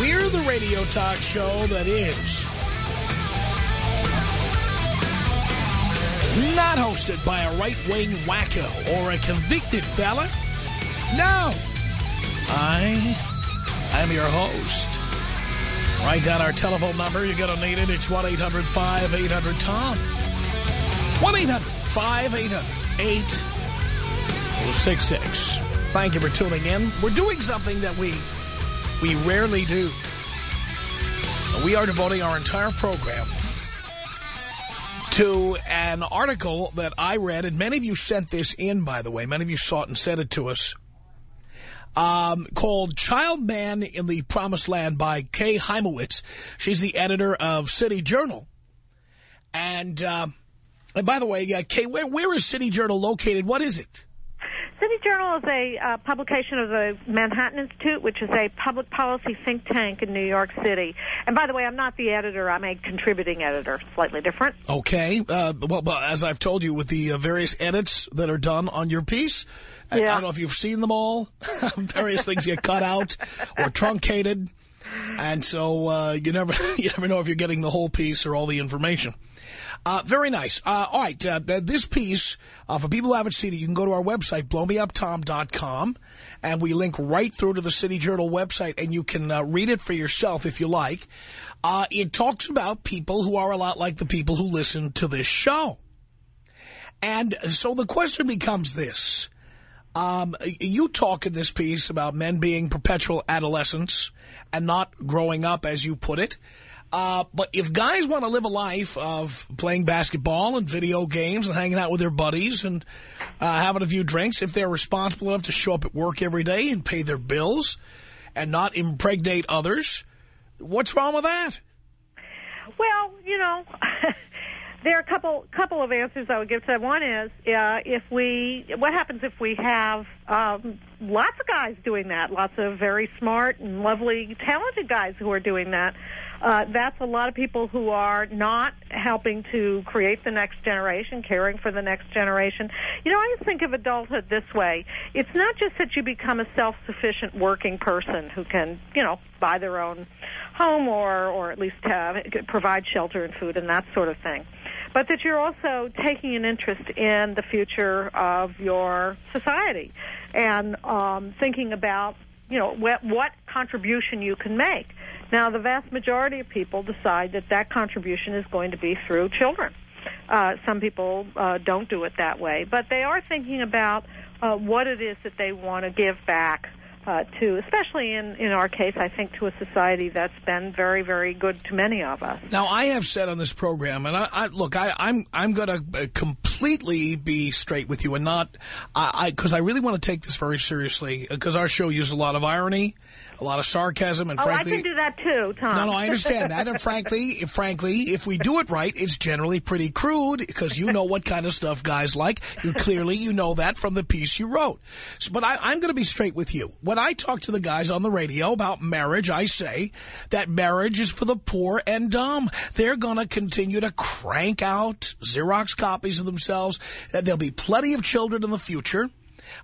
We're the radio talk show that is not hosted by a right-wing wacko or a convicted fella. No. I am your host. Write down our telephone number. You're going to need it. It's 1-800-5800-TOM. 1-800-5800-866. Thank you for tuning in. We're doing something that we we rarely do. We are devoting our entire program to an article that I read, and many of you sent this in, by the way. Many of you saw it and sent it to us, um, called Child Man in the Promised Land by Kay Hymowitz. She's the editor of City Journal. And, uh, and by the way, uh, Kay, where, where is City Journal located? What is it? City Journal is a uh, publication of the Manhattan Institute, which is a public policy think tank in New York City. And by the way, I'm not the editor. I'm a contributing editor, slightly different. Okay. Uh, well, well, as I've told you, with the uh, various edits that are done on your piece, I, I don't know if you've seen them all. various things get cut out or truncated. And so uh, you never you never know if you're getting the whole piece or all the information. Uh, very nice. Uh, all right, uh, this piece, uh, for people who haven't seen it, you can go to our website, blowmeuptom.com, and we link right through to the City Journal website, and you can uh, read it for yourself if you like. Uh, it talks about people who are a lot like the people who listen to this show. And so the question becomes this. Um, you talk in this piece about men being perpetual adolescents and not growing up, as you put it. Uh, but if guys want to live a life of playing basketball and video games and hanging out with their buddies and uh, having a few drinks, if they're responsible enough to show up at work every day and pay their bills and not impregnate others, what's wrong with that? Well, you know, there are a couple couple of answers I would give to that. One is uh, if we, what happens if we have um, lots of guys doing that, lots of very smart and lovely, talented guys who are doing that uh, that's a lot of people who are not helping to create the next generation, caring for the next generation. You know, I think of adulthood this way. It's not just that you become a self-sufficient working person who can, you know, buy their own home or, or at least have, provide shelter and food and that sort of thing but that you're also taking an interest in the future of your society and um, thinking about you know what, what contribution you can make. Now, the vast majority of people decide that that contribution is going to be through children. Uh, some people uh, don't do it that way, but they are thinking about uh, what it is that they want to give back uh, to, especially in, in our case, I think, to a society that's been very, very good to many of us. Now, I have said on this program, and I, I look, I, I'm I'm going to completely be straight with you and not, I because I, I really want to take this very seriously because our show uses a lot of irony a lot of sarcasm, and oh, frankly... I can do that too, Tom. No, no, I understand that, and frankly, if, frankly, if we do it right, it's generally pretty crude, because you know what kind of stuff guys like. You Clearly, you know that from the piece you wrote. So, but I, I'm going to be straight with you. When I talk to the guys on the radio about marriage, I say that marriage is for the poor and dumb. They're going to continue to crank out Xerox copies of themselves. There'll be plenty of children in the future.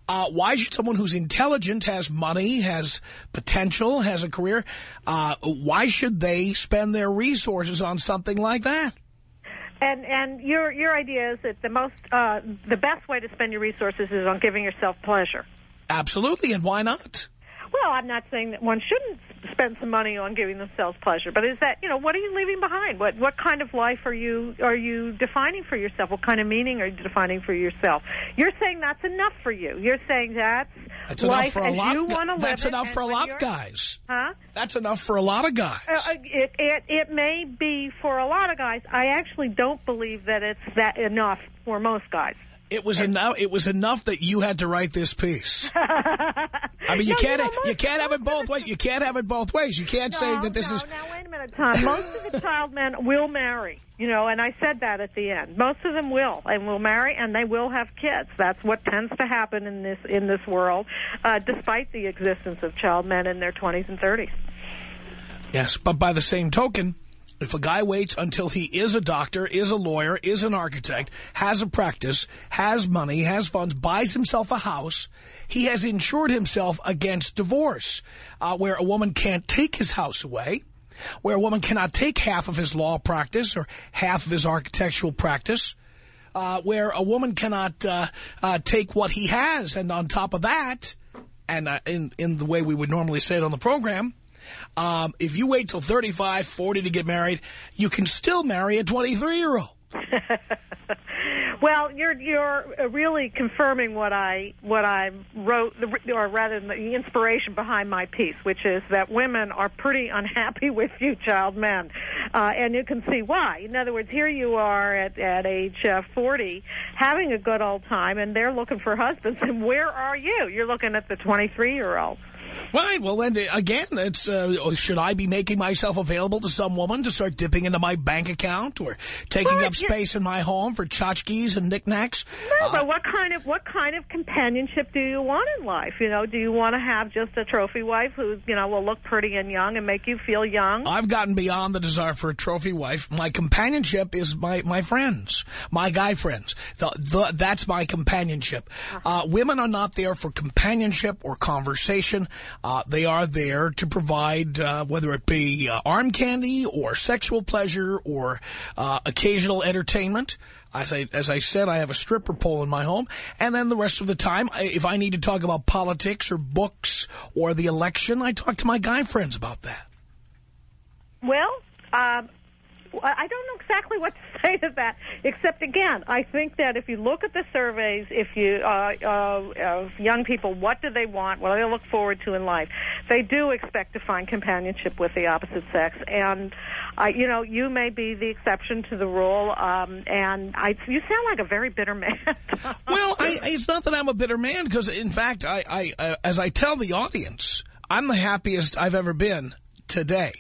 Uh, why should someone who's intelligent, has money, has potential, has a career, uh, why should they spend their resources on something like that? And and your your idea is that the most uh, the best way to spend your resources is on giving yourself pleasure. Absolutely, and why not? Well, I'm not saying that one shouldn't spend some money on giving themselves pleasure, but is that you know what are you leaving behind? What what kind of life are you are you defining for yourself? What kind of meaning are you defining for yourself? You're saying that's enough for you. You're saying that's, that's life enough for a lot. you want to That's enough for a lot of guys. Huh? That's enough for a lot of guys. Uh, it, it it may be for a lot of guys. I actually don't believe that it's that enough for most guys. It was enough. It was enough that you had to write this piece. I mean, you No, can't. you know, you can't have it both ways. You can't have it both ways. You can't say that this no, is. Now, wait a minute, Tom. Most of the child men will marry, you know, and I said that at the end. Most of them will, and will marry, and they will have kids. That's what tends to happen in this in this world, uh, despite the existence of child men in their 20s and 30s. Yes, but by the same token, if a guy waits until he is a doctor, is a lawyer, is an architect, has a practice, has money, has funds, buys himself a house, he has insured himself against divorce, uh, where a woman can't take his house away, where a woman cannot take half of his law practice or half of his architectural practice, uh, where a woman cannot uh, uh, take what he has, and on top of that, and uh, in, in the way we would normally say it on the program, um, if you wait till 35, 40 to get married, you can still marry a 23-year-old. Well, you're you're really confirming what I what I wrote, or rather, the inspiration behind my piece, which is that women are pretty unhappy with you, child men, uh, and you can see why. In other words, here you are at at age uh, 40, having a good old time, and they're looking for husbands. And where are you? You're looking at the 23 year old. Right. Well, then, uh, again, it's uh, should I be making myself available to some woman to start dipping into my bank account or taking Well, up space in my home for tchotchkes and knickknacks? No, Uh, but what kind of what kind of companionship do you want in life? You know, do you want to have just a trophy wife who you know will look pretty and young and make you feel young? I've gotten beyond the desire for a trophy wife. My companionship is my, my friends, my guy friends. The, the, that's my companionship. Uh, women are not there for companionship or conversation. Uh, they are there to provide, uh, whether it be uh, arm candy or sexual pleasure or uh, occasional entertainment. As I, as I said, I have a stripper pole in my home. And then the rest of the time, if I need to talk about politics or books or the election, I talk to my guy friends about that. Well, um, I don't know exactly what to say to that, except again, I think that if you look at the surveys, if you uh, uh, of young people, what do they want? What do they look forward to in life? They do expect to find companionship with the opposite sex, and uh, you know, you may be the exception to the rule. Um, and I, you sound like a very bitter man. Well, I, it's not that I'm a bitter man, because in fact, I, I, uh, as I tell the audience, I'm the happiest I've ever been today.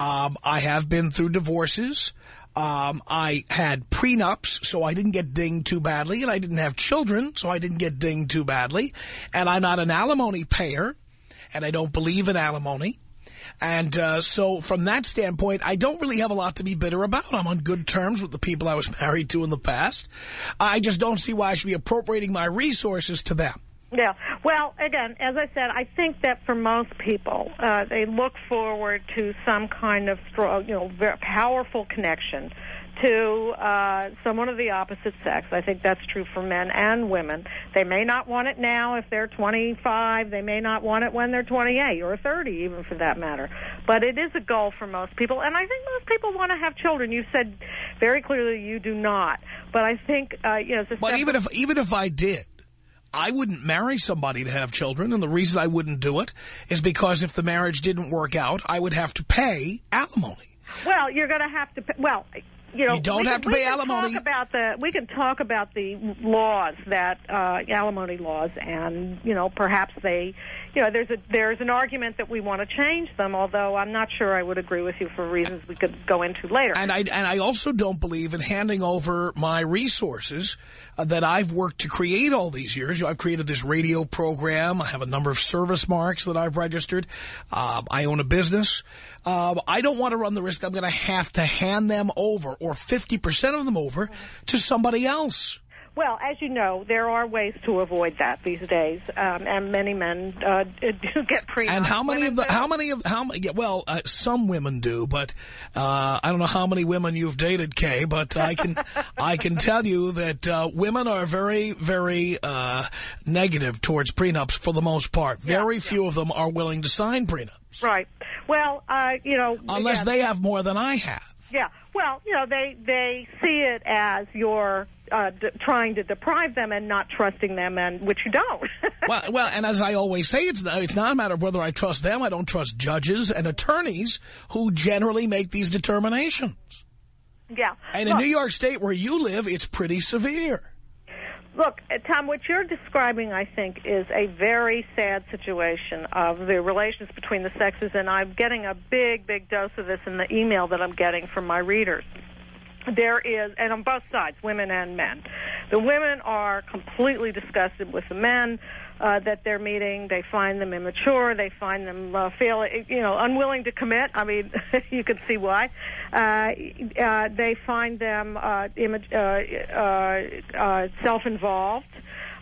Um, I have been through divorces. Um, I had prenups, so I didn't get dinged too badly, and I didn't have children, so I didn't get dinged too badly. And I'm not an alimony payer, and I don't believe in alimony. And uh, so from that standpoint, I don't really have a lot to be bitter about. I'm on good terms with the people I was married to in the past. I just don't see why I should be appropriating my resources to them. Yeah. Well, again, as I said, I think that for most people, uh, they look forward to some kind of strong, you know, very powerful connection to uh, someone of the opposite sex. I think that's true for men and women. They may not want it now if they're 25. They may not want it when they're 28 or 30, even for that matter. But it is a goal for most people, and I think most people want to have children. You said very clearly you do not, but I think uh, you know. But even if even if I did, I wouldn't marry somebody to have children. And the reason I wouldn't do it is because if the marriage didn't work out, I would have to pay alimony. Well, you're going to have to. Pay, well, you know, You don't have to pay alimony. Talk about the we can talk about the laws that uh, alimony laws, and you know, perhaps they, you know, there's a there's an argument that we want to change them. Although I'm not sure I would agree with you for reasons we could go into later. And I and I also don't believe in handing over my resources uh, that I've worked to create all these years. You know, I've created this radio program. I have a number of service marks that I've registered. Um, I own a business. Um, I don't want to run the risk I'm going to have to hand them over or 50% of them over to somebody else. Well, as you know, there are ways to avoid that these days, um, and many men uh, do get prenups. And how many of the, how many of, how many, yeah, well, uh, some women do, but, uh, I don't know how many women you've dated, Kay, but I can, I can tell you that, uh, women are very, very, uh, negative towards prenups for the most part. Very few of them are willing to sign prenups. Right. Well, uh, you know, Unless yeah, they have more than I have. Yeah. Well, you know, they they see it as you're uh, d- trying to deprive them and not trusting them, and which you don't. Well, well, and as I always say, it's not, it's not a matter of whether I trust them. I don't trust judges and attorneys who generally make these determinations. yeah. And in New York State, where you live, it's pretty severe. Look, uh, Tom, what you're describing, I think, is a very sad situation of the relations between the sexes, and I'm getting a big, big dose of this in the email that I'm getting from my readers. There is, and on both sides, women and men. The women are completely disgusted with the men uh, that they're meeting. They find them immature. They find them uh, fail, you know, unwilling to commit. I mean, you can see why. Uh, uh, they find them uh, image, uh, uh, uh, self-involved.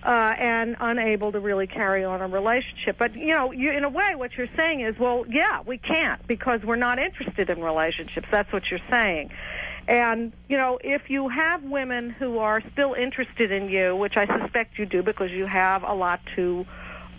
Uh, and unable to really carry on a relationship. But you know, you, in a way, what you're saying is, well, yeah, we can't because we're not interested in relationships. That's what you're saying. And, you know, if you have women who are still interested in you, which I suspect you do because you have a lot to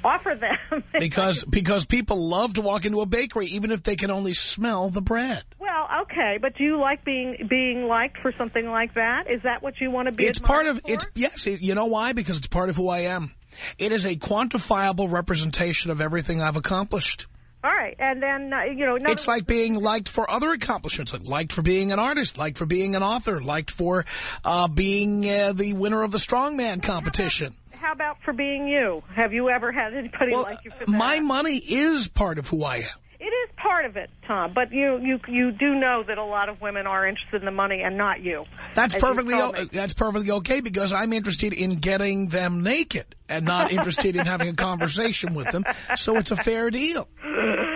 offer them. because because people love to walk into a bakery even if they can only smell the bread. Well, okay, but do you like being being liked for something like that? Is that what you want to be It's part of for? it's yes, you know why? Because it's part of who I am. It is a quantifiable representation of everything I've accomplished. All right, and then, uh, you know... It's like being liked for other accomplishments, like liked for being an artist, liked for being an author, liked for uh, being uh, the winner of the strongman competition. How about, how about, for being you? Have you ever had anybody well, like you for that? My money is part of who I am. Part of it, Tom, but you you you do know that a lot of women are interested in the money and not you. That's perfectly that's perfectly okay because I'm interested in getting them naked and not interested in having a conversation with them. So it's a fair deal.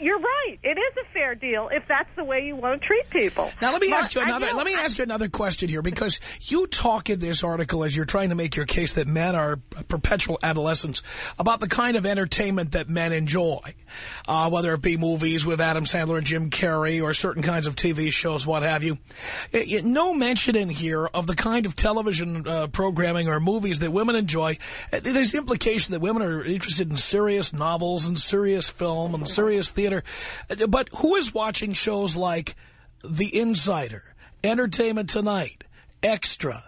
You're right. It is a fair deal if that's the way you want to treat people. Now let me ask you another. I, you know, let me ask you another question here because you talk in this article as you're trying to make your case that men are perpetual adolescents about the kind of entertainment that men enjoy, uh, whether it be movies with Adam Sandler and Jim Carrey or certain kinds of TV shows, what have you. It, it, no mention in here of the kind of television uh, programming or movies that women enjoy. Uh, there's the implication that women are interested in serious novels and serious film and serious theater. Uh, but who is watching shows like The Insider, Entertainment Tonight, Extra,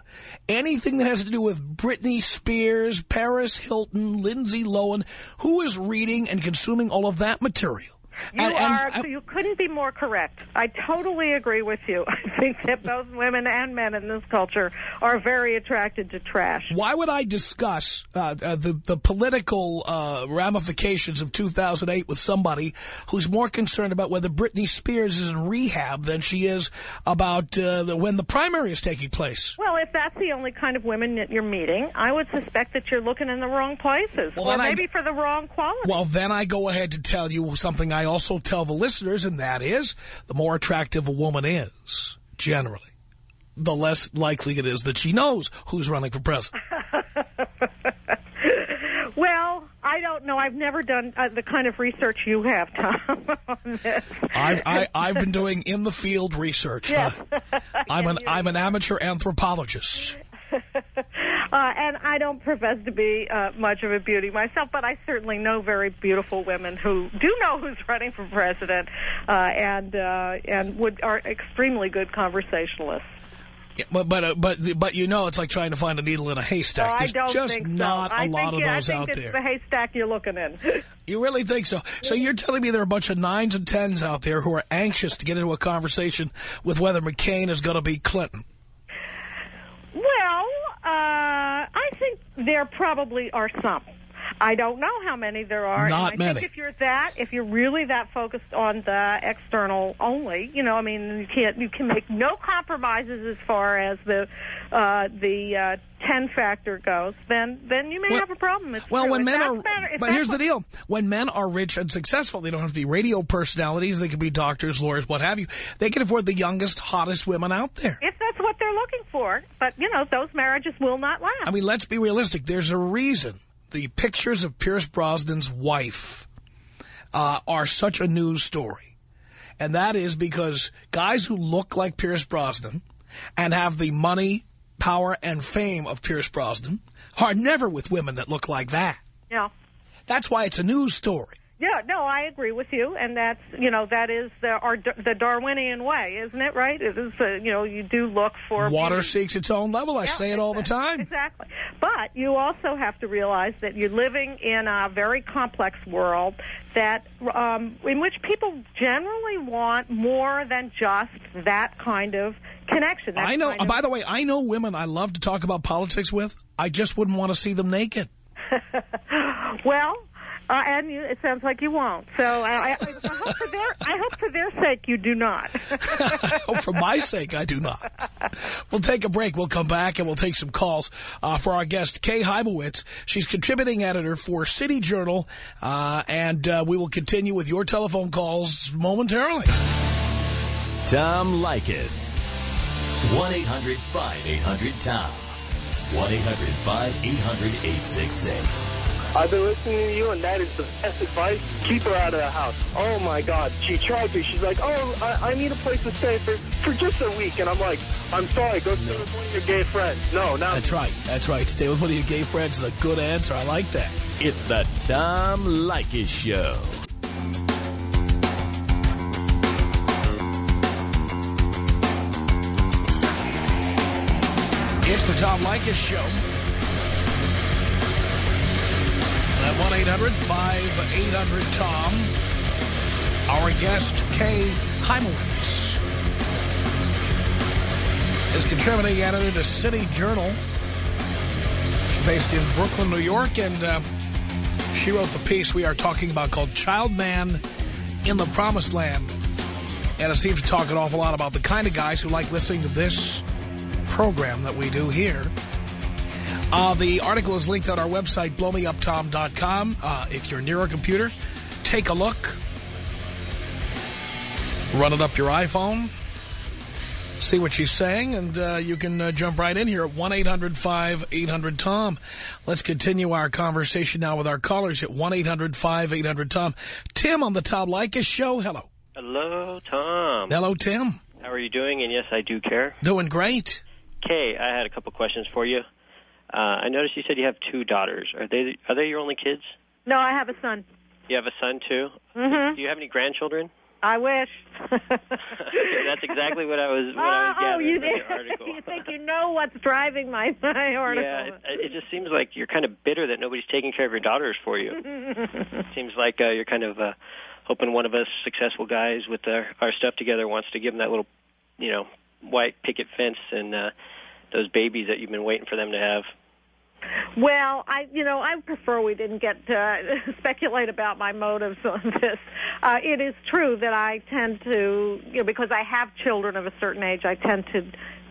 anything that has to do with Britney Spears, Paris Hilton, Lindsay Lohan? Who is reading and consuming all of that material? You and, are. and, you couldn't be more correct. I totally agree with you. I think that both women and men in this culture are very attracted to trash. Why would I discuss uh, uh, the the political uh, ramifications of 2008 with somebody who's more concerned about whether Britney Spears is in rehab than she is about uh, the, when the primary is taking place? Well, if that's the only kind of women that you're meeting, I would suspect that you're looking in the wrong places, well, or maybe I, for the wrong quality. Well, then I go ahead to tell you something I also tell the listeners, and that is the more attractive a woman is, generally, the less likely it is that she knows who's running for president. well, I don't know. I've never done uh, the kind of research you have, Tom, on this. I've, I, I've been doing in-the-field research. Yes. Uh, I'm, an, I'm an amateur anthropologist. Uh, and I don't profess to be uh, much of a beauty myself, but I certainly know very beautiful women who do know who's running for president, uh, and uh, and would are extremely good conversationalists. Yeah, but but uh, but but you know, it's like trying to find a needle in a haystack. Oh, There's I don't just think not so. a I lot think, of those I think out it's there. the haystack you're looking in. You really think so? So you're telling me there are a bunch of nines and tens out there who are anxious to get into a conversation with whether McCain is going to be Clinton? Well, uh, there probably are some. I don't know how many there are. Not I many. Think if you're that, if you're really that focused on the external only, you know, I mean, you can't, you can make no compromises as far as the uh, the uh, ten factor goes. Then, then you may Well- have a problem. It's Well, true. when If men are, if but here's the deal: when men are rich and successful, they don't have to be radio personalities. They can be doctors, lawyers, what have you. They can afford the youngest, hottest women out there. If they're looking for, but you know, those marriages will not last. I mean, let's be realistic. There's a reason the pictures of Pierce Brosnan's wife uh, are such a news story. And that is because guys who look like Pierce Brosnan and have the money, power, and fame of Pierce Brosnan are never with women that look like that. yeah. That's why it's a news story. Yeah, no, I agree with you, and that's you know that is the our the Darwinian way, isn't it? Right? It is uh, you know you do look for Water beauty. seeks its own level. I Yeah, say it all the time. Exactly. But you also have to realize that you're living in a very complex world that um, in which people generally want more than just that kind of connection. I know. by the way, I know women I love to talk about politics with. I just wouldn't want to see them naked. well, uh, and you, it sounds like you won't. So I, I, I hope for their I hope for their sake you do not. Oh, for my sake, I do not. We'll take a break. We'll come back and we'll take some calls uh, for our guest, Kay Hymowitz. She's contributing editor for City Journal, uh, and uh, we will continue with your telephone calls momentarily. Tom Leykis. 1-800-5800-TOM. 1-800-5800-866. I've been listening to you, and that is the best advice. Keep her out of the house. Oh, my God. She tried to. She's like, oh, I, I need a place to stay for, for just a week. And I'm like, I'm sorry. Go stay with one of your gay friends. No, not That's right. That's right. Stay with one of your gay friends is a good answer. I like that. It's the Tom Leykis Show. It's the Tom Leykis Show. At 1-800-5800-TOM. Our guest, Kay Hymowitz, is contributing editor to City Journal. She's based in Brooklyn, New York, and uh, she wrote the piece we are talking about called Child Man in the Promised Land. And it seems to talk an awful lot about the kind of guys who like listening to this program that we do here. Uh, the article is linked on our website, blowmeuptom.com. Uh, if you're near a computer, take a look. Run it up your iPhone. See what she's saying, and uh, you can uh, jump right in here at 1-800-5800-TOM. Let's continue our conversation now with our callers at 1-800-5800-TOM. Tim on the Tom Leykis Show. Hello. Hello, Tom. Hello, Tim. How are you doing? And yes, I do care. Doing great. Kay, I had a couple questions for you. Uh, I noticed you said you have two daughters. Are they are they your only kids? no, I have a son. You have a son too. hmm Do you have any grandchildren? I wish. That's exactly what I was what I was oh, gathering you, the article. you think you know what's driving my, my article. Yeah, it, it just seems like you're kind of bitter that nobody's taking care of your daughters for you. it seems like uh, you're kind of uh, hoping one of us successful guys with our, our stuff together wants to give them that little, you know, white picket fence and uh, those babies that you've been waiting for them to have. Well, I, you know, I prefer we didn't get to speculate about my motives on this. Uh, it is true that I tend to, you know, because I have children of a certain age, I tend to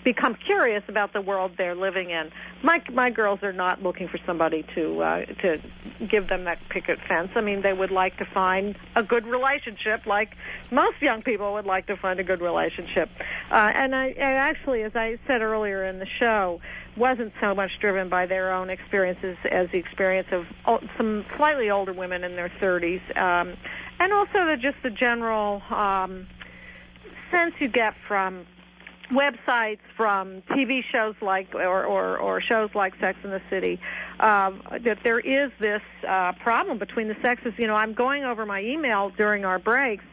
become curious about the world they're living in. My my girls are not looking for somebody to uh, to give them that picket fence. I mean, they would like to find a good relationship, like most young people would like to find a good relationship. Uh, and I, I actually, as I said earlier in the show, wasn't so much driven by their own experiences as the experience of some slightly older women in their 30s, um, and also the, just the general um, sense you get from websites, from TV shows like or, or, or shows like Sex in the City, um, that there is this uh, problem between the sexes. You know, I'm going over my email during our breaks,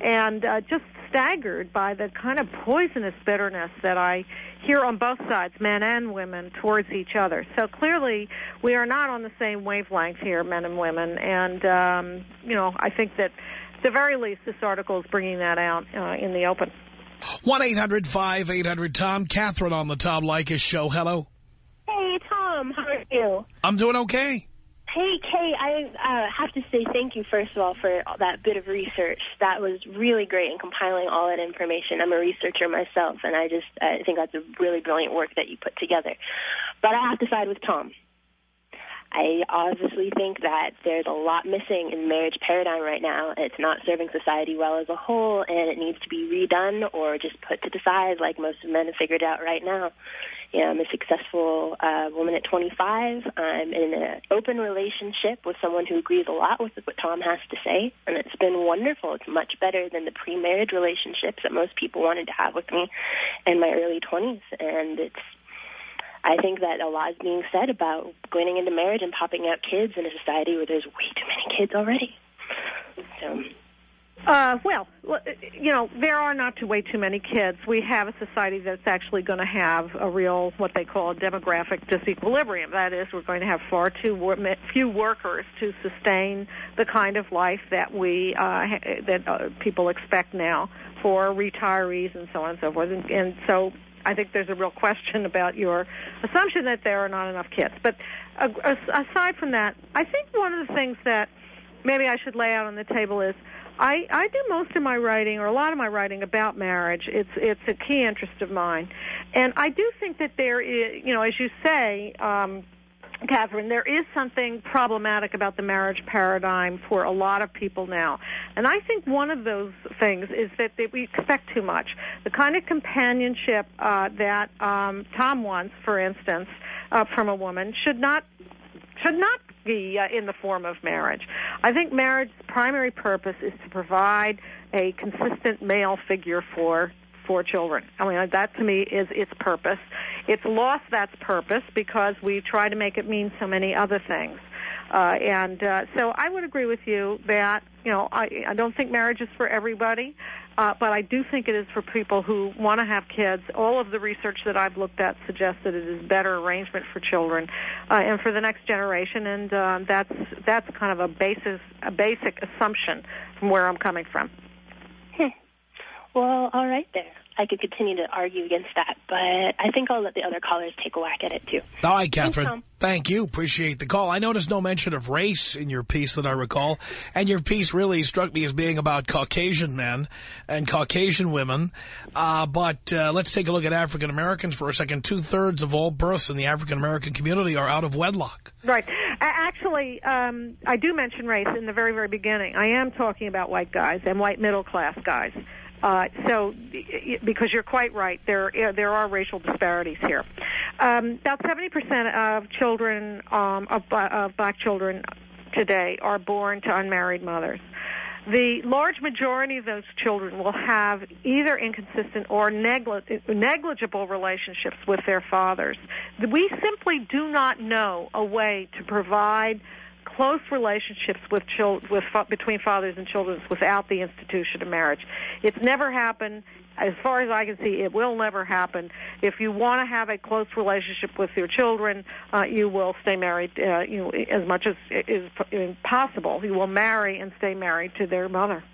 and uh, just staggered by the kind of poisonous bitterness that I hear on both sides, men and women, towards each other. So clearly, we are not on the same wavelength here, men and women. And um, you know, I think that, at the very least, this article is bringing that out uh, in the open. 1-800-5800-TOM. Catherine on the Tom Leykis Show. Hello. Hey, Tom, how are you? I'm doing okay. Hey, Kay, I uh, have to say thank you, first of all, for that bit of research. That was really great in compiling all that information. I'm a researcher myself, and I just I think that's a really brilliant work that you put together. But I have to side with Tom. I obviously think that there's a lot missing in the marriage paradigm right now. It's not serving society well as a whole, and it needs to be redone or just put to the side like most men have figured out right now. You know, I'm a successful uh, woman at 25. I'm in an open relationship with someone who agrees a lot with what Tom has to say, and it's been wonderful. It's much better than the pre-marriage relationships that most people wanted to have with me in my early 20s, and it's I think that a lot is being said about going into marriage and popping out kids in a society where there's way too many kids already. So, Uh, well, you know, there are not too way too many kids. We have a society that's actually going to have a real, what they call a demographic disequilibrium. That is, we're going to have far too few workers to sustain the kind of life that we uh, that uh, people expect now for retirees and so on and so forth. And, and so, I think there's a real question about your assumption that there are not enough kids. But uh, aside from that, I think one of the things that maybe I should lay out on the table is I, I do most of my writing or a lot of my writing about marriage. It's it's a key interest of mine, and I do think that there is, you know, as you say, um, Catherine, there is something problematic about the marriage paradigm for a lot of people now, and I think one of those things is that they, we expect too much. The kind of companionship uh, that um, Tom wants, for instance, uh, from a woman, should not should not be uh, in the form of marriage. I think marriage's primary purpose is to provide a consistent male figure for for children. I mean, that to me is its purpose. It's lost that purpose because we try to make it mean so many other things. Uh, and uh, so I would agree with you that you know I, I don't think marriage is for everybody, uh, but I do think it is for people who want to have kids. All of the research that I've looked at suggests that it is better arrangement for children uh, and for the next generation, and uh, that's that's kind of a basis a basic assumption from where I'm coming from. Well, all right there. I could continue to argue against that, but I think I'll let the other callers take a whack at it, too. All right, Catherine. Thanks, Thank you. Appreciate the call. I noticed no mention of race in your piece that I recall, and your piece really struck me as being about Caucasian men and Caucasian women. Uh, but uh, let's take a look at African Americans for a second. Two-thirds of all births in the African American community are out of wedlock. Right. Actually, um, I do mention race in the very, very beginning. I am talking about white guys and white middle-class guys. Uh, so, because you're quite right, there there are racial disparities here. Um, about 70% of children um, of, of black children today are born to unmarried mothers. The large majority of those children will have either inconsistent or negli- negligible relationships with their fathers. We simply do not know a way to provide close relationships with chil- with between fathers and children without the institution of marriage. It's never happened. As far as I can see, it will never happen. If you want to have a close relationship with your children, uh, you will stay married. Uh, you know, as much as is possible, you will marry and stay married to their mother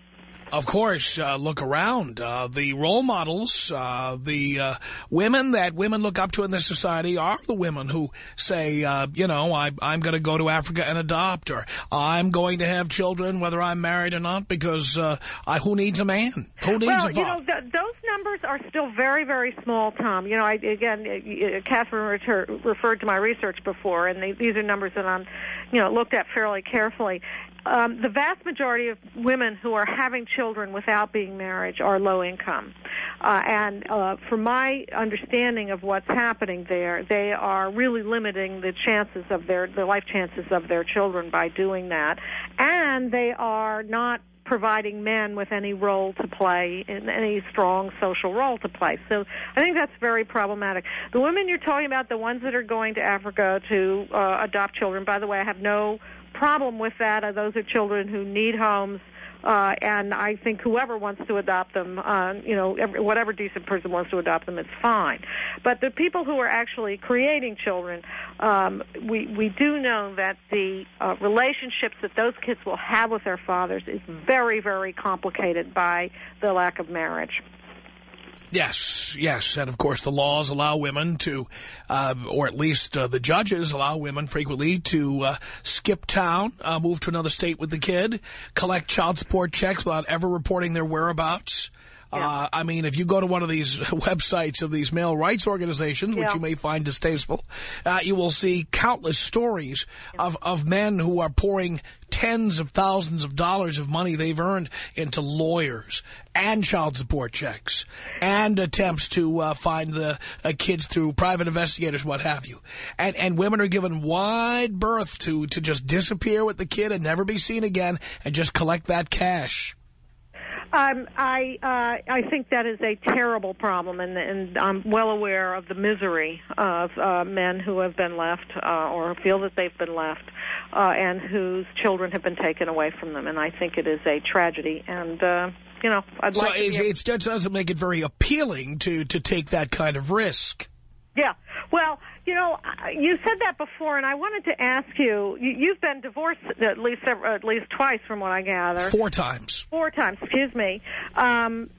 of course, uh, look around. Uh, the role models, uh, the uh, women that women look up to in this society are the women who say, uh, you know, I, am going to go to Africa and adopt, or I'm going to have children whether I'm married or not because uh, I, who needs a man? Who needs well, a you know, th those numbers are still very, very small, Tom. You know, I, again, Catherine referred to my research before, and they, these are numbers that I'm, you know, looked at fairly carefully um, the vast majority of women who are having children without being married are low income. Uh, and uh, from my understanding of what's happening there, they are really limiting the chances of their the life chances of their children by doing that, and they are not providing men with any role to play, in any strong social role to play. So I think that's very problematic. The women you're talking about, the ones that are going to Africa to uh, adopt children, by the way, I have no problem with that. Those are children who need homes. Uh, and I think whoever wants to adopt them, uh, you know, every, whatever decent person wants to adopt them, it's fine. But the people who are actually creating children, um, we we do know that the uh, relationships that those kids will have with their fathers is very very complicated by the lack of marriage. Yes, yes. And, of course, the laws allow women to, uh, or at least uh, the judges allow women frequently to uh, skip town, uh, move to another state with the kid, collect child support checks without ever reporting their whereabouts. Yeah. Uh, I mean, if you go to one of these websites of these male rights organizations, which you may find distasteful, uh, you will see countless stories yeah. of, of men who are pouring tens of thousands of dollars of money they've earned into lawyers and child support checks and attempts to uh, find the uh, kids through private investigators, what have you. And, and women are given wide berth to, to just disappear with the kid and never be seen again and just collect that cash. Um, I uh, I think that is a terrible problem, and, and I'm well aware of the misery of uh, men who have been left uh, or feel that they've been left, uh, and whose children have been taken away from them. And I think it is a tragedy. And uh, you know, I'd so like. it, to it doesn't make it very appealing to to take that kind of risk. Yeah. Well, you know, you said that before, and I wanted to ask you. you you've been divorced at least at least twice, from what I gather. Four times. Four times. Excuse me. Um,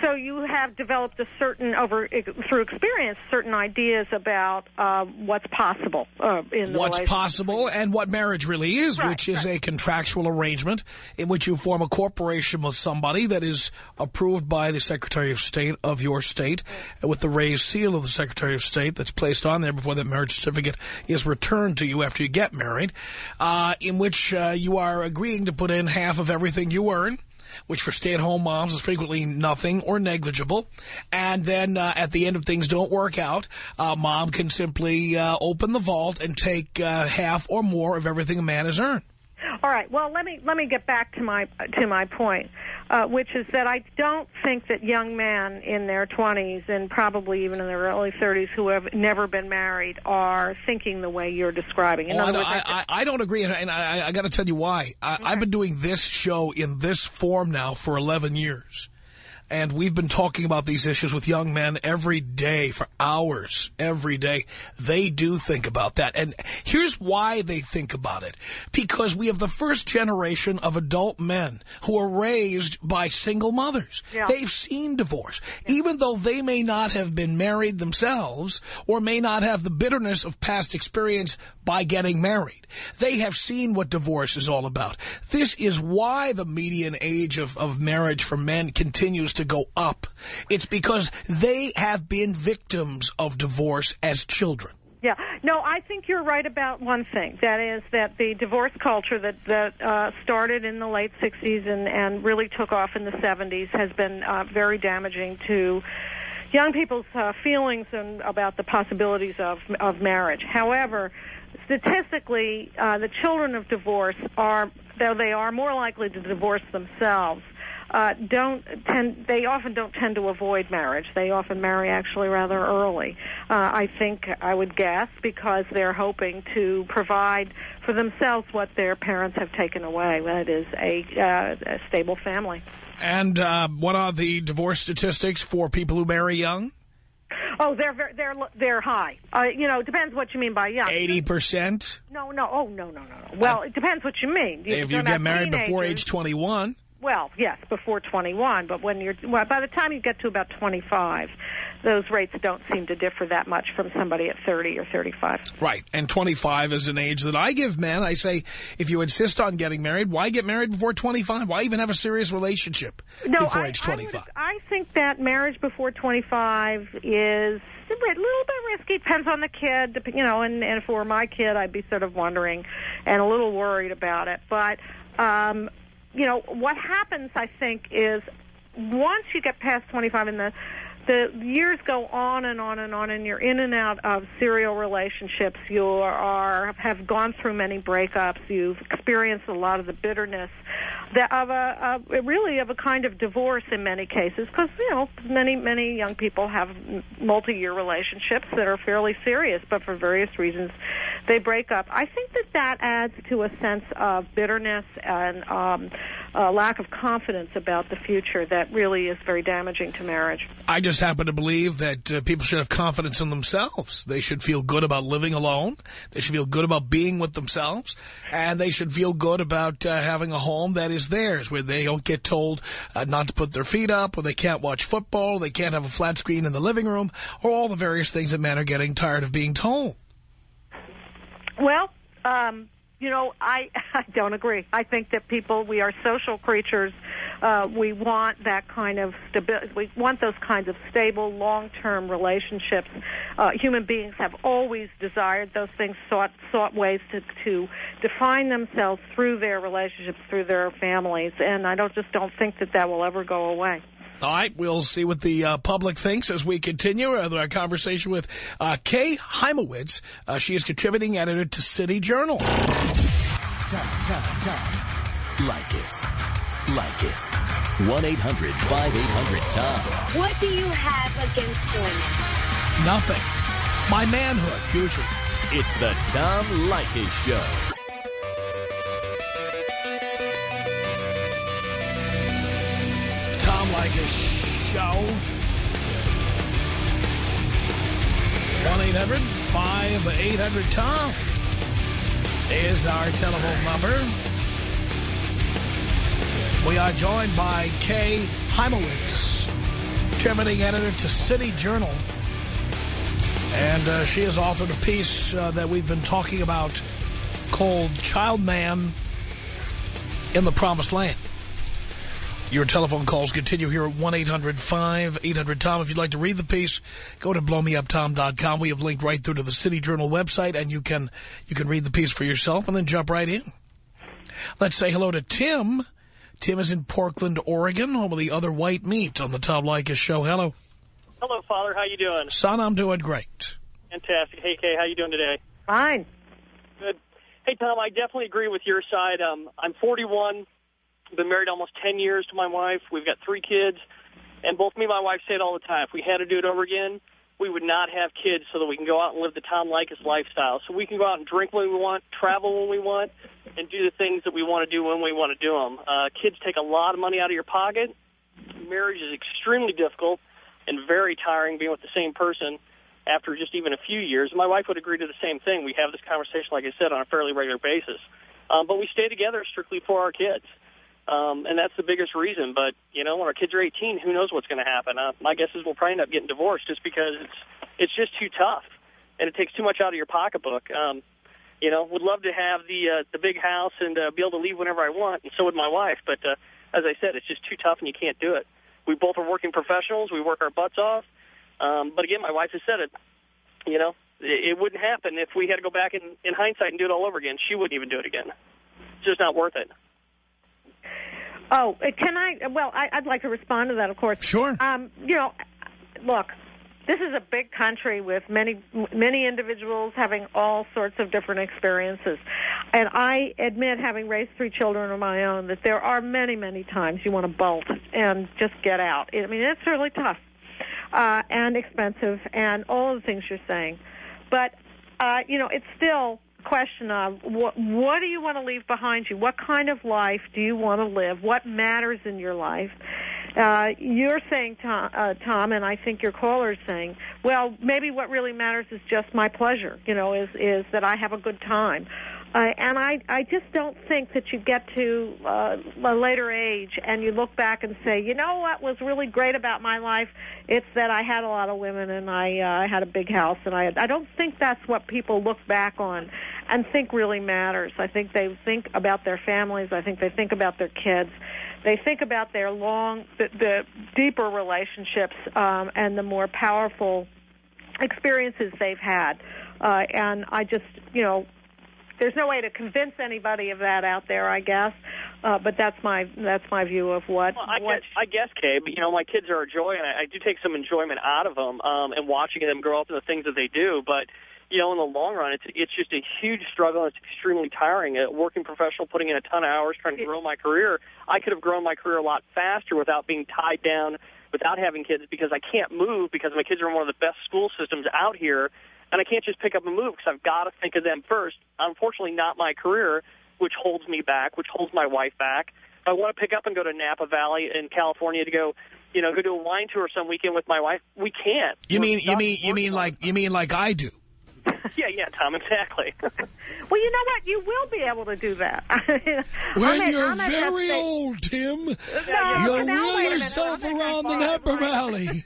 so you have developed a certain over through experience certain ideas about uh, what's possible uh, in the what's possible and what marriage really is, right, which is right. a contractual arrangement in which you form a corporation with somebody that is approved by the Secretary of State of your state with the raised seal of the Secretary of State that's placed on there before that marriage certificate is returned to you after you get married, uh, in which uh, you are agreeing to put in half of everything you earn which for stay-at-home moms is frequently nothing or negligible. And then uh, at the end of things don't work out, uh, mom can simply uh, open the vault and take uh, half or more of everything a man has earned. All right. Well, let me let me get back to my to my point, uh, which is that I don't think that young men in their 20s and probably even in their early 30s who have never been married are thinking the way you're describing. In oh, other I, words, I, I, I don't agree, and I, I got to tell you why. I, I've been doing this show in this form now for 11 years. And we've been talking about these issues with young men every day for hours, every day. They do think about that. And here's why they think about it. Because we have the first generation of adult men who are raised by single mothers. Yeah. They've seen divorce. Even though they may not have been married themselves or may not have the bitterness of past experience by getting married. They have seen what divorce is all about. This is why the median age of, of marriage for men continues to go up. It's because they have been victims of divorce as children. Yeah. No, I think you're right about one thing. That is that the divorce culture that that uh, started in the late 60s and and really took off in the 70s has been uh, very damaging to young people's uh, feelings and about the possibilities of of marriage. However, statistically, uh, the children of divorce are though they are more likely to divorce themselves uh, don't tend they often don't tend to avoid marriage. They often marry actually rather early. Uh, I think I would guess because they're hoping to provide for themselves what their parents have taken away. That is a, uh, a stable family. And uh, what are the divorce statistics for people who marry young? Oh, they're very, they're they're high. Uh, you know, depends what you mean by young. Eighty percent. No, no. Oh, no, no, no. no. Well, it depends what you mean. If you get married before age twenty-one. Well, yes, before 21, but when you're well, by the time you get to about 25, those rates don't seem to differ that much from somebody at 30 or 35. Right, and 25 is an age that I give men. I say, if you insist on getting married, why get married before 25? Why even have a serious relationship no, before I, age 25? I, I think that marriage before 25 is a little bit risky. Depends on the kid, you know, and, and were my kid, I'd be sort of wondering and a little worried about it. But, um, you know, what happens, I think, is once you get past 25 and the the years go on and on and on, and you're in and out of serial relationships. You are have gone through many breakups. You've experienced a lot of the bitterness that of a, a really of a kind of divorce in many cases, because you know many many young people have multi-year relationships that are fairly serious, but for various reasons they break up. I think that that adds to a sense of bitterness and um, a lack of confidence about the future that really is very damaging to marriage. I just happen to believe that uh, people should have confidence in themselves. They should feel good about living alone. They should feel good about being with themselves. And they should feel good about uh, having a home that is theirs, where they don't get told uh, not to put their feet up, or they can't watch football, they can't have a flat screen in the living room, or all the various things that men are getting tired of being told. Well, um, you know, I, I don't agree. I think that people, we are social creatures. Uh, we want that kind of stability. We want those kinds of stable, long-term relationships. Uh, human beings have always desired those things, sought sought ways to to define themselves through their relationships, through their families, and I don't just don't think that that will ever go away. All right, we'll see what the uh, public thinks as we continue our conversation with uh, Kay Hymowitz. Uh, she is contributing editor to City Journal. Tom, Tom, Tom. Leykis. Leykis. 1-800-5800-TOM. What do you have against women? Nothing. My manhood, usually. It's the Tom Leykis Show. Show. 1-800-5800-TOM is our telephone number. We are joined by Kay Hymowitz, contributing editor to City Journal. And uh, she has authored a piece uh, that we've been talking about called Child Man in the Promised Land. Your telephone calls continue here at 1-800-5800-TOM. If you'd like to read the piece, go to blowmeuptom.com. We have linked right through to the City Journal website, and you can you can read the piece for yourself and then jump right in. Let's say hello to Tim. Tim is in Portland, Oregon, home of the other white meat on the Tom Leykis show. Hello. Hello, Father. How you doing? Son, I'm doing great. Fantastic. Hey, Kay, how you doing today? Fine. Good. Hey, Tom, I definitely agree with your side. Um, I'm 41, been married almost 10 years to my wife. We've got three kids, and both me and my wife say it all the time. If we had to do it over again, we would not have kids so that we can go out and live the Tom Leykis lifestyle. So we can go out and drink when we want, travel when we want, and do the things that we want to do when we want to do them. Uh, kids take a lot of money out of your pocket. Marriage is extremely difficult and very tiring being with the same person after just even a few years. My wife would agree to the same thing. We have this conversation, like I said, on a fairly regular basis. Um, but we stay together strictly for our kids. Um, and that's the biggest reason. But, you know, when our kids are 18, who knows what's going to happen. Uh, my guess is we'll probably end up getting divorced just because it's it's just too tough. And it takes too much out of your pocketbook. Um, you know, would love to have the uh, the big house and uh, be able to leave whenever I want, and so would my wife. But uh, as I said, it's just too tough, and you can't do it. We both are working professionals. We work our butts off. Um, but again, my wife has said it. You know, it, wouldn't happen if we had to go back in, in hindsight and do it all over again. She wouldn't even do it again. It's just not worth it. Oh, uh, can I? Well, I, I'd like to respond to that, of course. Sure. Um, you know, look, this is a big country with many many individuals having all sorts of different experiences. And I admit, having raised three children of my own, that there are many, many times you want to bolt and just get out. I mean, it's really tough uh, and expensive and all of the things you're saying. But, uh, you know, it's still question of what, what do you want to leave behind you? What kind of life do you want to live? What matters in your life? Uh, you're saying, Tom, uh, Tom, and I think your caller is saying, well, maybe what really matters is just my pleasure. You know, is is that I have a good time. Uh, and I, I just don't think that you get to uh, a later age and you look back and say, you know what was really great about my life? It's that I had a lot of women and I, uh, I had a big house, and I, I don't think that's what people look back on and think really matters. I think they think about their families. I think they think about their kids. They think about their long, the, the deeper relationships um, and the more powerful experiences they've had. Uh, and I just, you know, there's no way to convince anybody of that out there, I guess. Uh, but that's my that's my view of what. Well, I what guess, I guess, Kay, but you know, my kids are a joy, and I, I do take some enjoyment out of them, um, and watching them grow up in the things that they do. But you know, in the long run, it's it's just a huge struggle. It's extremely tiring. A working professional, putting in a ton of hours trying to grow my career. I could have grown my career a lot faster without being tied down, without having kids, because I can't move because my kids are in one of the best school systems out here, and I can't just pick up and move because I've got to think of them first. Unfortunately, not my career, which holds me back, which holds my wife back. I want to pick up and go to Napa Valley in California to go, you know, go do a wine tour some weekend with my wife. We can't. You mean you mean you mean like you mean like I do? Yeah, yeah, Tom, exactly. well, you know what? You will be able to do that. When I'm you're I'm very old, Tim, No, you'll now, wheel wait a minute. yourself around the that Napa. Valley.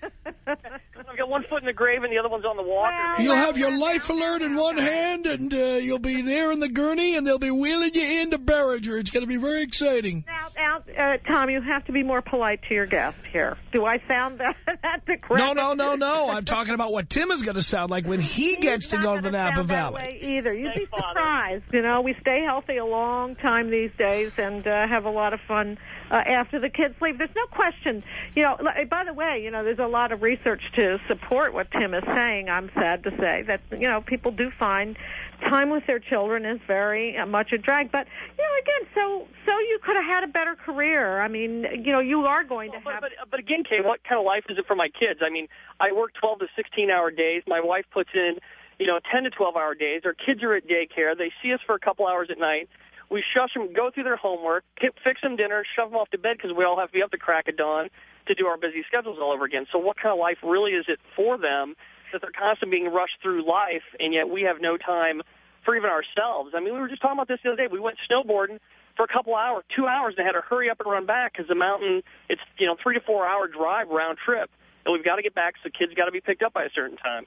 I've got one foot in the grave and the other one's on the walker. Well, You'll have your life alert in one hand, and uh, you'll be there in the gurney, and they'll be wheeling you into Beringer. It's going to be very exciting. Now, now uh, Tom, you have to be more polite to your guest here. Do I sound that, that the correct? No, no, no, no. I'm talking about what Tim is going to sound like when he gets to go to the Napa sound that Valley. way either. You'd be Thanks, Father. surprised. You know, we stay healthy a long time these days and uh, have a lot of fun uh, after the kids leave. There's no question. You know, by the way, you know, there's a lot of research to support what Tim is saying. I'm sad to say that you know people do find time with their children is very uh, much a drag. But you know, again, so so you could have had a better career. I mean, you know, you are going to But, have. but, but again, Kay, what kind of life is it for my kids? I mean, I work 12 to 16 hour days. My wife puts in, you know, 10 to 12 hour days. Our kids are at daycare. They see us for a couple hours at night. We shush them, go through their homework, get, fix them dinner, shove them off to bed because we all have to be up to crack of dawn to do our busy schedules all over again. So what kind of life really is it for them that they're constantly being rushed through life, and yet we have no time for even ourselves? I mean, we were just talking about this the other day. We went snowboarding for a couple hours, two hours, and had to hurry up and run back because the mountain, it's, you know, three to four hour drive round trip. And we've got to get back, so the kids got to be picked up by a certain time.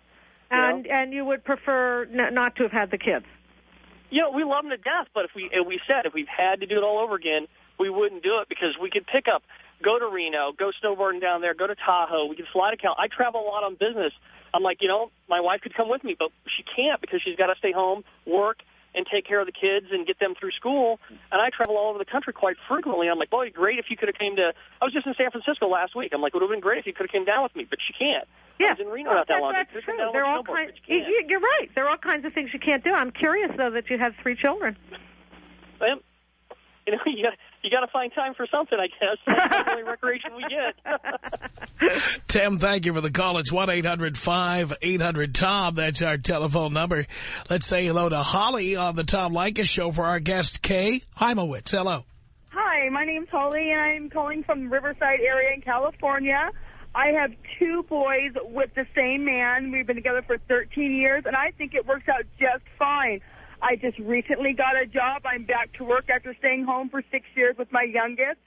And know? and you would prefer n- not to have had the kids. You know, we love them to death, but if we if we said if we had to do it all over again, we wouldn't do it because we could pick up, go to Reno, go snowboarding down there, go to Tahoe. We could fly to Cal. I travel a lot on business. I'm like, you know, my wife could come with me, but she can't because she's got to stay home, work, and take care of the kids and get them through school. And I travel all over the country quite frequently. I'm like, boy, great if you could have came to. I was just in San Francisco last week. I'm like, would have been great if you could have came down with me, but she can't. I Yeah, was in Reno not that long. That's ago. True. There are all kinds. you you- You're right. There are all kinds of things you can't do. I'm curious though that you have three children. Well, you know, you got you got to find time for something, I guess. That's the only recreation we get. Tim, thank you for the call. It's 1-800-5800-TOM. That's our telephone number. Let's say hello to Holly on the Tom Leykis Show for our guest, Kay Hymowitz. Hello. Hi, my name's Holly, and I'm calling from the Riverside area in California. I have two boys with the same man. We've been together for 13 years, and I think it works out just fine. I just recently got a job. I'm back to work after staying home for six years with my youngest.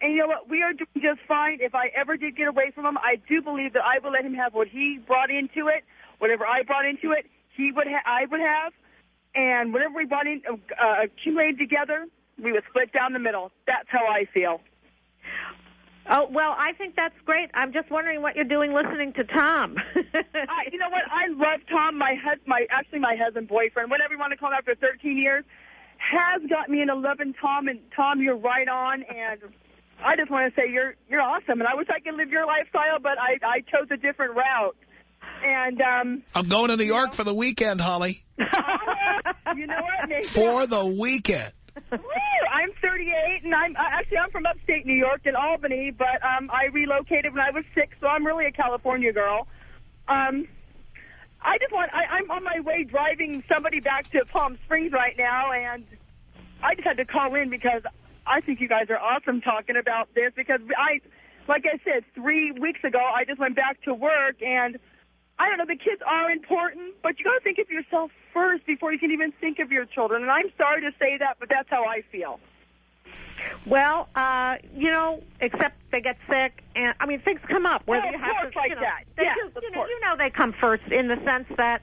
And you know what? We are doing just fine. If I ever did get away from him, I do believe that I will let him have what he brought into it. Whatever I brought into it, he would ha- I would have. And whatever we brought in, uh, accumulated together, we would split down the middle. That's how I feel. Oh well, I think that's great. I'm just wondering what you're doing listening to Tom. I, you know what? I love Tom. My hus- my actually my husband, boyfriend, whatever you want to call him, after 13 years, has got me in into loving Tom. And Tom, you're right on. And I just want to say you're you're awesome. And I wish I could live your lifestyle, but I I chose a different route. And um, I'm going to New York for the weekend, Holly. you know what? Maybe For the weekend. I'm 38, and I'm uh, actually I'm from upstate New York in Albany, but um, I relocated when I was six, so I'm really a California girl. Um, I just want I, I'm on my way driving somebody back to Palm Springs right now, and I just had to call in because I think you guys are awesome talking about this because I, like I said, three weeks ago I just went back to work and. I don't know, the kids are important, but you got to think of yourself first before you can even think of your children. And I'm sorry to say that, but that's how I feel. well, uh, you know, except they get sick, and I mean things come up Oh, you have to, like you know, that. They Yes, of you know, you know they come first in the sense that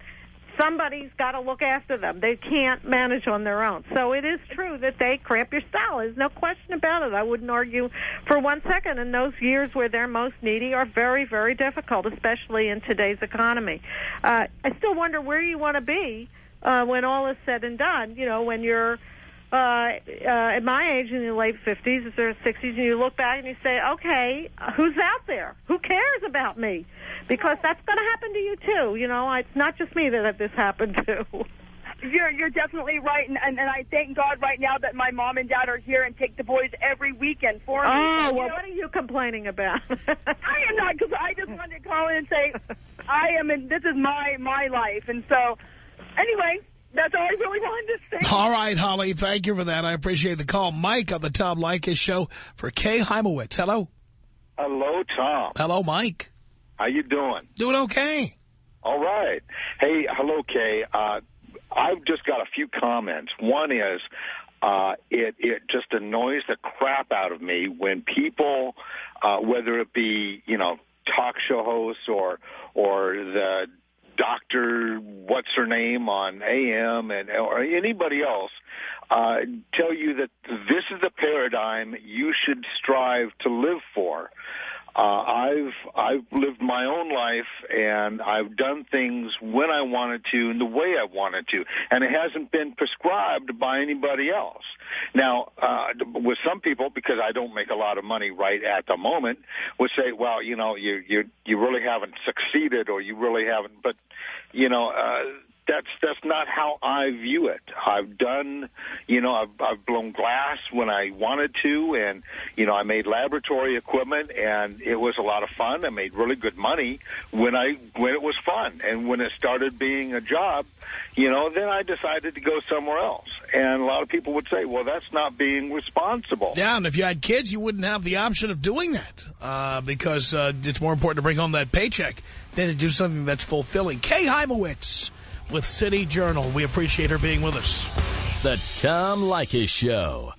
somebody's got to look after them. They can't manage on their own. So it is true that they cramp your style. There's no question about it. I wouldn't argue for one second. And those years where they're most needy are very, very difficult, especially in today's economy. Uh, I still wonder where you want to be uh, when all is said and done. You know, when you're uh, uh, at my age in the late 50s or 60s, and you look back and you say, okay, who's out there? Who cares about me? Because that's going to happen to you too. You know, it's not just me that this happened to. You're you're definitely right, and, and and I thank God right now that my mom and dad are here and take the boys every weekend for me. Oh, So, well, what are you complaining about? I am not because I just wanted to call in and say I am in. This is my my life, and so anyway, that's all I really wanted to say. All right, Holly, thank you for that. I appreciate the call. Mike on the Tom Leykis Show for Kay Hymowitz. Hello. Hello, Tom. Hello, Mike. How you doing? Doing okay. All right. Hey, hello, Kay. Uh, I've just got a few comments. One is uh, it it just annoys the crap out of me when people, uh, whether it be you know talk show hosts or or the doctor, what's her name on AM and or anybody else, uh, tell you that this is the paradigm you should strive to live for. Uh, I've I've lived my own life and I've done things when I wanted to and the way I wanted to, and it hasn't been prescribed by anybody else. Now, uh, with some people, because I don't make a lot of money right at the moment, would say, "Well, you know, you you you really haven't succeeded, or you really haven't." But you know, uh, that's that's not how I view it. I've done, you know, I've, I've blown glass when I wanted to, and you know, I made laboratory equipment, and it was a lot of fun. I made really good money when I when it was fun, and when it started being a job, you know, then I decided to go somewhere else. And a lot of people would say, well, that's not being responsible. Yeah, and if you had kids, you wouldn't have the option of doing that uh, because uh, it's more important to bring home that paycheck than to do something that's fulfilling. Kay Hymowitz with City Journal. We appreciate her being with us. The Tom Leykis Show.